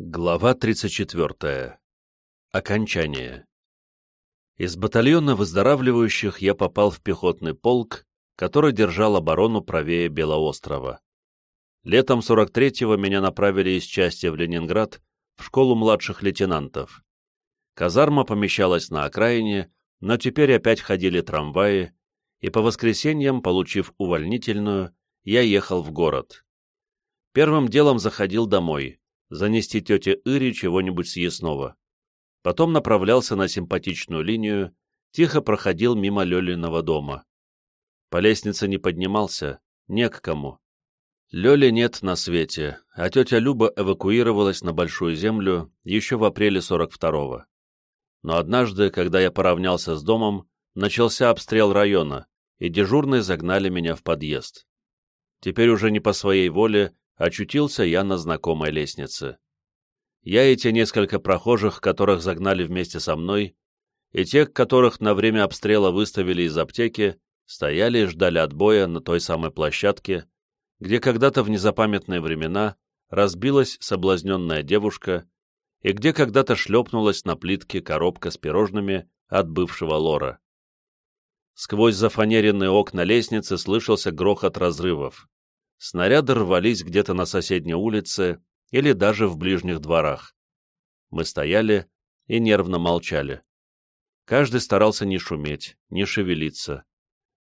Глава 34. Окончание. Из батальона выздоравливающих я попал в пехотный полк, который держал оборону правее Белоострова. Летом 43-го меня направили из части в Ленинград в школу младших лейтенантов. Казарма помещалась на окраине, но теперь опять ходили трамваи, и по воскресеньям, получив увольнительную, я ехал в город. Первым делом заходил домой занести тете Ире чего-нибудь съестного. Потом направлялся на симпатичную линию, тихо проходил мимо Лёлиного дома. По лестнице не поднимался, не к кому. Лёли нет на свете, а тетя Люба эвакуировалась на Большую Землю еще в апреле 42-го. Но однажды, когда я поравнялся с домом, начался обстрел района, и дежурные загнали меня в подъезд. Теперь уже не по своей воле, очутился я на знакомой лестнице. Я и те несколько прохожих, которых загнали вместе со мной, и тех, которых на время обстрела выставили из аптеки, стояли и ждали отбоя на той самой площадке, где когда-то в незапамятные времена разбилась соблазненная девушка и где когда-то шлепнулась на плитке коробка с пирожными от бывшего лора. Сквозь зафанеренные окна лестницы слышался грохот разрывов. Снаряды рвались где-то на соседней улице или даже в ближних дворах. Мы стояли и нервно молчали. Каждый старался не шуметь, не шевелиться.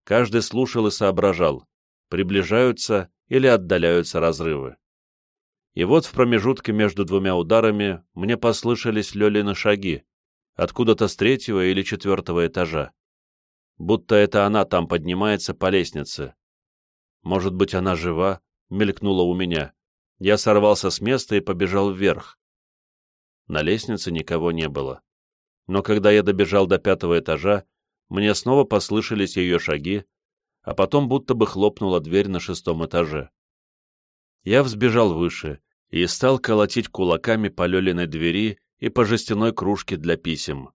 Каждый слушал и соображал, приближаются или отдаляются разрывы. И вот в промежутке между двумя ударами мне послышались Лёлины шаги, откуда-то с третьего или четвертого этажа. Будто это она там поднимается по лестнице. Может быть, она жива? Мелькнула у меня. Я сорвался с места и побежал вверх. На лестнице никого не было. Но когда я добежал до пятого этажа, мне снова послышались ее шаги, а потом будто бы хлопнула дверь на шестом этаже. Я взбежал выше и стал колотить кулаками по Лёлиной двери и по жестяной кружке для писем.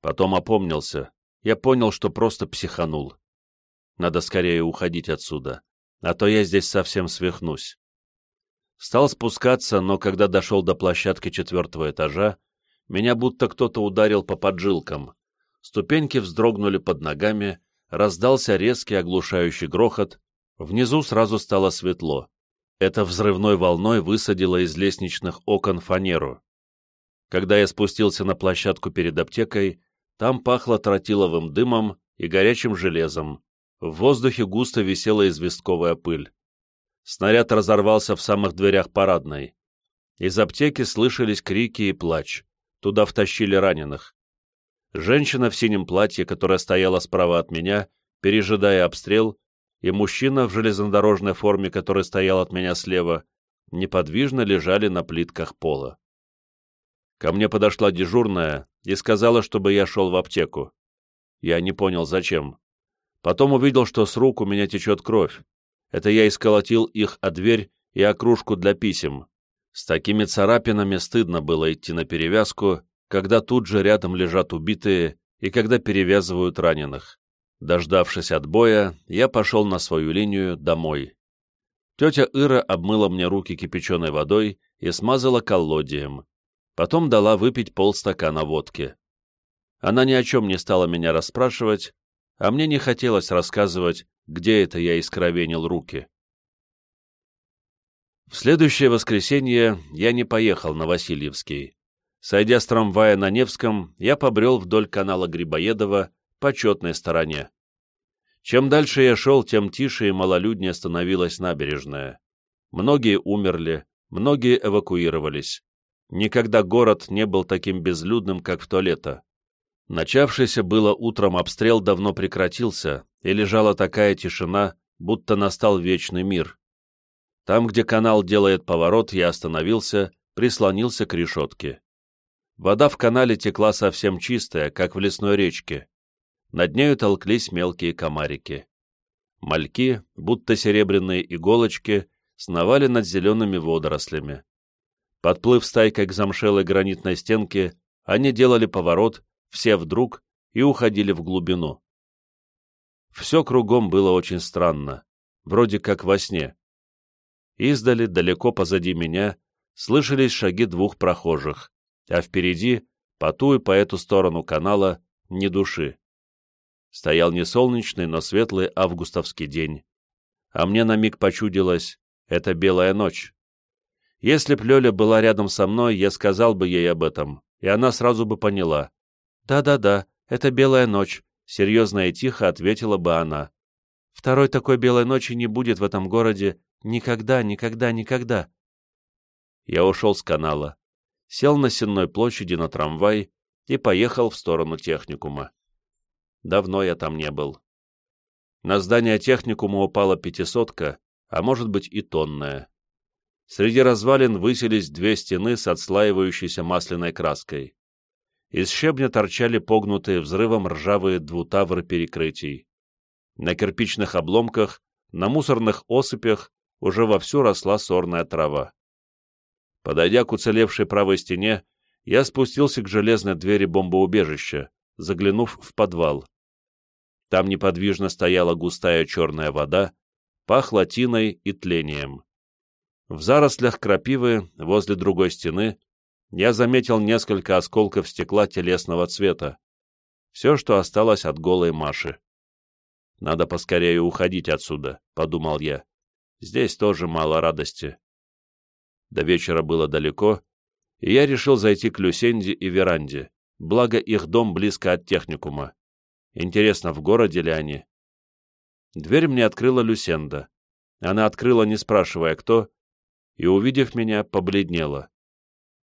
Потом опомнился. Я понял, что просто психанул. Надо скорее уходить отсюда а то я здесь совсем свихнусь. Стал спускаться, но когда дошел до площадки четвертого этажа, меня будто кто-то ударил по поджилкам. Ступеньки вздрогнули под ногами, раздался резкий оглушающий грохот, внизу сразу стало светло. Это взрывной волной высадило из лестничных окон фанеру. Когда я спустился на площадку перед аптекой, там пахло тротиловым дымом и горячим железом, в воздухе густо висела известковая пыль. Снаряд разорвался в самых дверях парадной. Из аптеки слышались крики и плач. Туда втащили раненых. Женщина в синем платье, которая стояла справа от меня, пережидая обстрел, и мужчина в железнодорожной форме, который стоял от меня слева, неподвижно лежали на плитках пола. Ко мне подошла дежурная и сказала, чтобы я шел в аптеку. Я не понял, зачем. Потом увидел, что с рук у меня течет кровь. Это я исколотил их о дверь и о кружку для писем. С такими царапинами стыдно было идти на перевязку, когда тут же рядом лежат убитые и когда перевязывают раненых. Дождавшись отбоя, я пошел на свою линию домой. Тетя Ира обмыла мне руки кипяченой водой и смазала коллодием. Потом дала выпить полстакана водки. Она ни о чем не стала меня расспрашивать, а мне не хотелось рассказывать, где это я искровенил руки. В следующее воскресенье я не поехал на Васильевский. Сойдя с трамвая на Невском, я побрел вдоль канала Грибоедова по четной стороне. Чем дальше я шел, тем тише и малолюднее становилась набережная. Многие умерли, многие эвакуировались. Никогда город не был таким безлюдным, как в то лето. Начавшийся было утром обстрел давно прекратился, и лежала такая тишина, будто настал вечный мир. Там, где канал делает поворот, я остановился, прислонился к решетке. Вода в канале текла совсем чистая, как в лесной речке. Над нею толклись мелкие комарики. Мальки, будто серебряные иголочки, сновали над зелеными водорослями. Подплыв стайкой к замшелой гранитной стенке, они делали поворот все вдруг и уходили в глубину. Все кругом было очень странно, вроде как во сне. Издали, далеко позади меня, слышались шаги двух прохожих, а впереди, по ту и по эту сторону канала, ни души. Стоял не солнечный, но светлый августовский день. А мне на миг почудилось — это белая ночь. Если б Лёля была рядом со мной, я сказал бы ей об этом, и она сразу бы поняла. «Да-да-да, это белая ночь», — серьезно и тихо ответила бы она. «Второй такой белой ночи не будет в этом городе никогда, никогда, никогда». Я ушел с канала, сел на Сенной площади на трамвай и поехал в сторону техникума. Давно я там не был. На здание техникума упала пятисотка, а может быть и тонная. Среди развалин высились две стены с отслаивающейся масляной краской. Из щебня торчали погнутые взрывом ржавые двутавры перекрытий. На кирпичных обломках, на мусорных осыпях уже вовсю росла сорная трава. Подойдя к уцелевшей правой стене, я спустился к железной двери бомбоубежища, заглянув в подвал. Там неподвижно стояла густая черная вода, пахло тиной и тлением. В зарослях крапивы, возле другой стены, я заметил несколько осколков стекла телесного цвета. Все, что осталось от голой Маши. «Надо поскорее уходить отсюда», — подумал я. «Здесь тоже мало радости». До вечера было далеко, и я решил зайти к Люсенде и Веранде, благо их дом близко от техникума. Интересно, в городе ли они? Дверь мне открыла Люсенда. Она открыла, не спрашивая, кто, и, увидев меня, побледнела.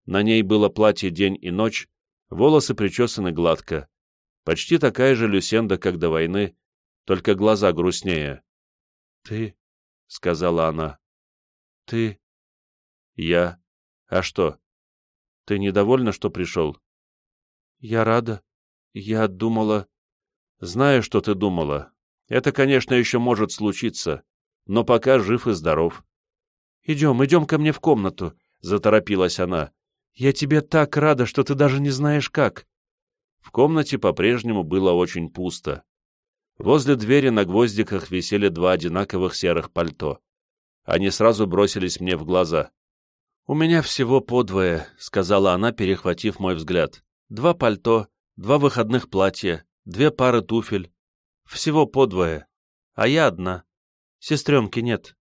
На ней было платье день и ночь, волосы причесаны гладко. Почти такая же Люсенда, как до войны, только глаза грустнее. «Ты?» — сказала она. «Ты?» «Я? А что?» Ты недовольна, что пришел?» «Я рада. Я думала...» «Знаю, что ты думала. Это, конечно, еще может случиться, но пока жив и здоров». «Идем, идем ко мне в комнату», — заторопилась она. «Я тебе так рада, что ты даже не знаешь как». В комнате по-прежнему было очень пусто. Возле двери на гвоздиках висели два одинаковых серых пальто. Они сразу бросились мне в глаза. «У меня всего подвое», — сказала она, перехватив мой взгляд. «Два пальто, два выходных платья, две пары туфель. Всего подвое. А я одна. Сестренки нет».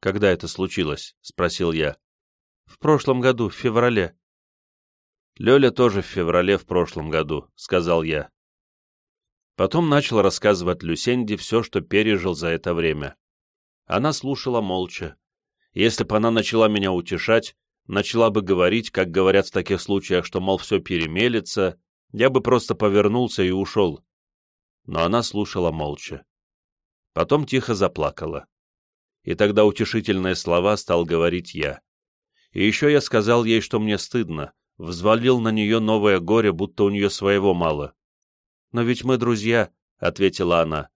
«Когда это случилось?» — спросил я. «В прошлом году, в феврале». «Лёля тоже в феврале в прошлом году», — сказал я. Потом начал рассказывать Люсенде все, что пережил за это время. Она слушала молча, если бы она начала меня утешать, начала бы говорить, как говорят в таких случаях, что, мол, все перемелется, я бы просто повернулся и ушел. Но она слушала молча. Потом тихо заплакала. И тогда утешительные слова стал говорить я. И еще я сказал ей, что мне стыдно, взвалил на нее новое горе, будто у нее своего мало. «Но ведь мы друзья», — ответила она.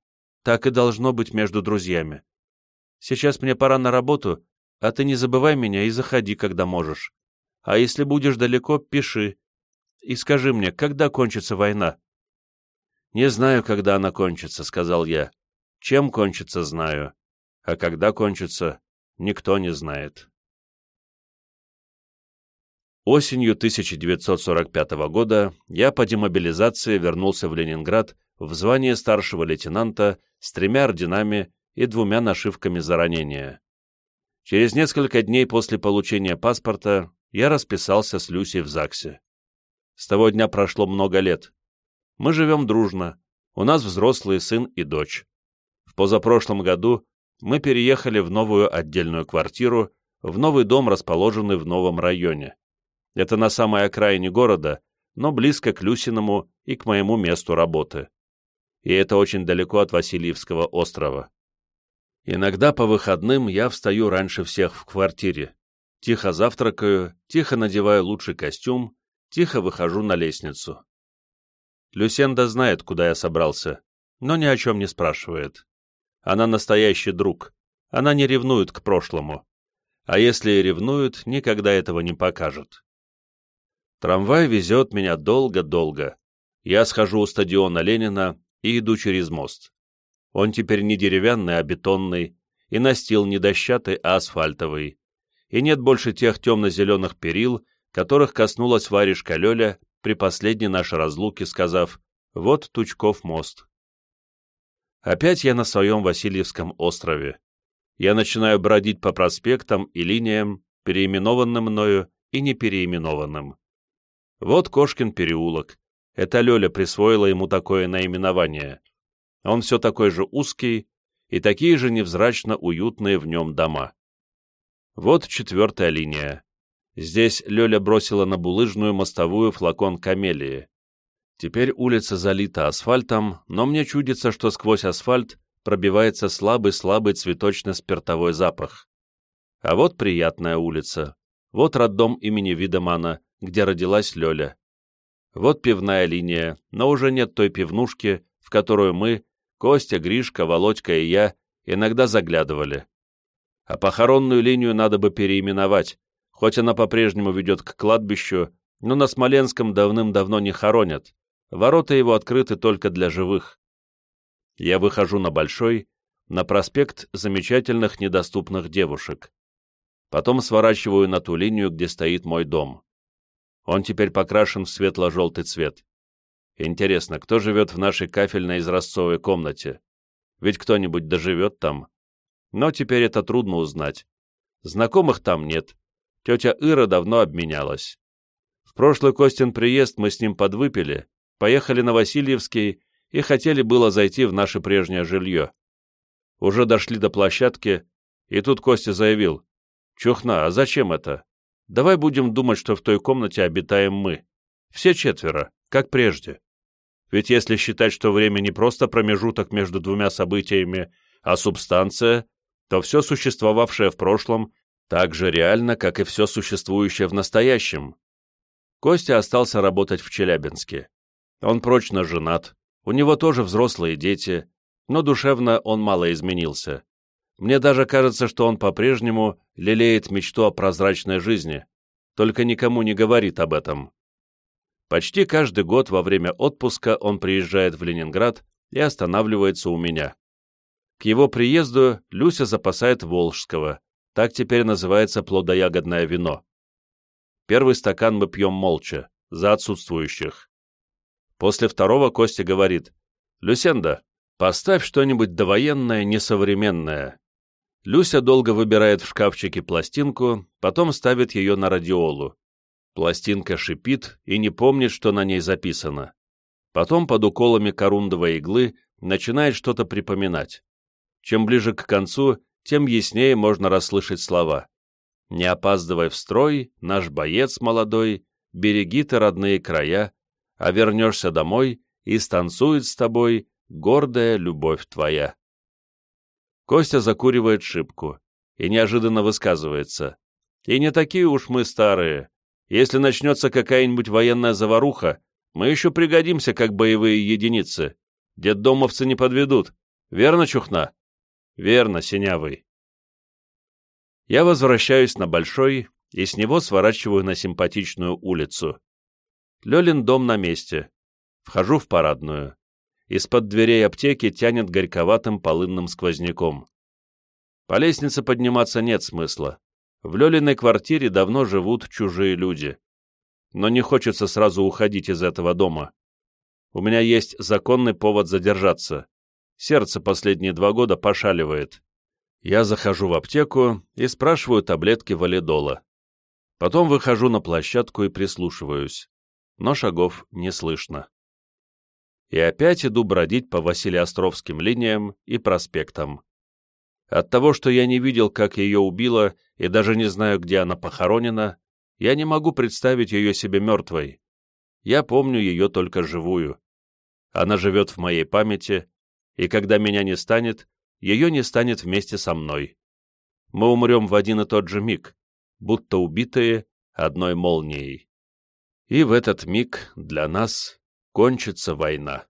«Так и должно быть между друзьями. Сейчас мне пора на работу, а ты не забывай меня и заходи, когда можешь. А если будешь далеко, пиши. И скажи мне, когда кончится война?» «Не знаю, когда она кончится», — сказал я. «Чем кончится, знаю. А когда кончится, никто не знает». Осенью 1945 года я по демобилизации вернулся в Ленинград в звание старшего лейтенанта с тремя орденами и двумя нашивками за ранения. Через несколько дней после получения паспорта я расписался с Люсей в ЗАГСе. С того дня прошло много лет. Мы живем дружно, у нас взрослый сын и дочь. В позапрошлом году мы переехали в новую отдельную квартиру, в новый дом, расположенный в новом районе. Это на самой окраине города, но близко к Люсиному и к моему месту работы. И это очень далеко от Васильевского острова. Иногда по выходным я встаю раньше всех в квартире. Тихо завтракаю, тихо надеваю лучший костюм, тихо выхожу на лестницу. Люсенда знает, куда я собрался, но ни о чем не спрашивает. Она настоящий друг. Она не ревнует к прошлому. А если и ревнует, никогда этого не покажет. Трамвай везет меня долго-долго. Я схожу у стадиона Ленина и иду через мост. Он теперь не деревянный, а бетонный, и настил не дощатый, а асфальтовый. и нет больше тех темно-зеленых перил, которых коснулась варежка Лёля при последней нашей разлуке, сказав «Вот Тучков мост». Опять я на своем Васильевском острове. Я начинаю бродить по проспектам и линиям, переименованным мною и не переименованным. Вот Кошкин переулок. Это Лёля присвоила ему такое наименование. Он все такой же узкий, и такие же невзрачно уютные в нем дома. Вот четвертая линия. Здесь Лёля бросила на булыжную мостовую флакон камелии. Теперь улица залита асфальтом, но мне чудится, что сквозь асфальт пробивается слабый-слабый цветочно-спиртовой запах. А вот приятная улица. Вот роддом имени Видемана, где родилась Лёля. Вот пивная линия, но уже нет той пивнушки, в которую мы, Костя, Гришка, Володька и я, иногда заглядывали. А похоронную линию надо бы переименовать, хоть она по-прежнему ведет к кладбищу, но на Смоленском давным-давно не хоронят. Ворота его открыты только для живых. Я выхожу на Большой, на проспект замечательных недоступных девушек. Потом сворачиваю на ту линию, где стоит мой дом. Он теперь покрашен в светло-желтый цвет. Интересно, кто живет в нашей кафельной изразцовой комнате? Ведь кто-нибудь доживет там. Но теперь это трудно узнать. Знакомых там нет. Тетя Ира давно обменялась. В прошлый Костин приезд мы с ним подвыпили, поехали на Васильевский и хотели было зайти в наше прежнее жилье. Уже дошли до площадки, и тут Костя заявил, «Чухна, а зачем это? Давай будем думать, что в той комнате обитаем мы. Все четверо, как прежде. Ведь если считать, что время не просто промежуток между двумя событиями, а субстанция, то все существовавшее в прошлом так же реально, как и все существующее в настоящем. Костя остался работать в Челябинске. Он прочно женат, у него тоже взрослые дети, но душевно он мало изменился. Мне даже кажется, что он по-прежнему лелеет мечту о прозрачной жизни, только никому не говорит об этом. Почти каждый год во время отпуска он приезжает в Ленинград и останавливается у меня. К его приезду Люся запасает Волжского, так теперь называется плодоягодное вино. Первый стакан мы пьем молча, за отсутствующих. После второго Костя говорит, «Люсенда, поставь что-нибудь довоенное, несовременное». Люся долго выбирает в шкафчике пластинку, потом ставит ее на радиолу. Пластинка шипит и не помнит, что на ней записано. Потом под уколами корундовой иглы начинает что-то припоминать. Чем ближе к концу, тем яснее можно расслышать слова. «Не опаздывай в строй, наш боец молодой, береги ты родные края, а вернешься домой, и станцует с тобой гордая любовь твоя». Костя закуривает шибку и неожиданно высказывается. «И не такие уж мы старые. Если начнется какая-нибудь военная заваруха, мы еще пригодимся как боевые единицы. Детдомовцы не подведут. Верно, Чухна?» «Верно, Синявый». Я возвращаюсь на Большой и с него сворачиваю на симпатичную улицу. Лёлин дом на месте. Вхожу в парадную. Из-под дверей аптеки тянет горьковатым полынным сквозняком. По лестнице подниматься нет смысла. В Лёлиной квартире давно живут чужие люди. Но не хочется сразу уходить из этого дома. У меня есть законный повод задержаться. Сердце последние два года пошаливает. Я захожу в аптеку и спрашиваю таблетки валидола. Потом выхожу на площадку и прислушиваюсь. Но шагов не слышно. И опять иду бродить по Василиостровским линиям и проспектам. От того, что я не видел, как ее убило, и даже не знаю, где она похоронена, я не могу представить ее себе мертвой. Я помню ее только живую. Она живет в моей памяти, и когда меня не станет, ее не станет вместе со мной. Мы умрем в один и тот же миг, будто убитые одной молнией. И в этот миг для нас кончится война.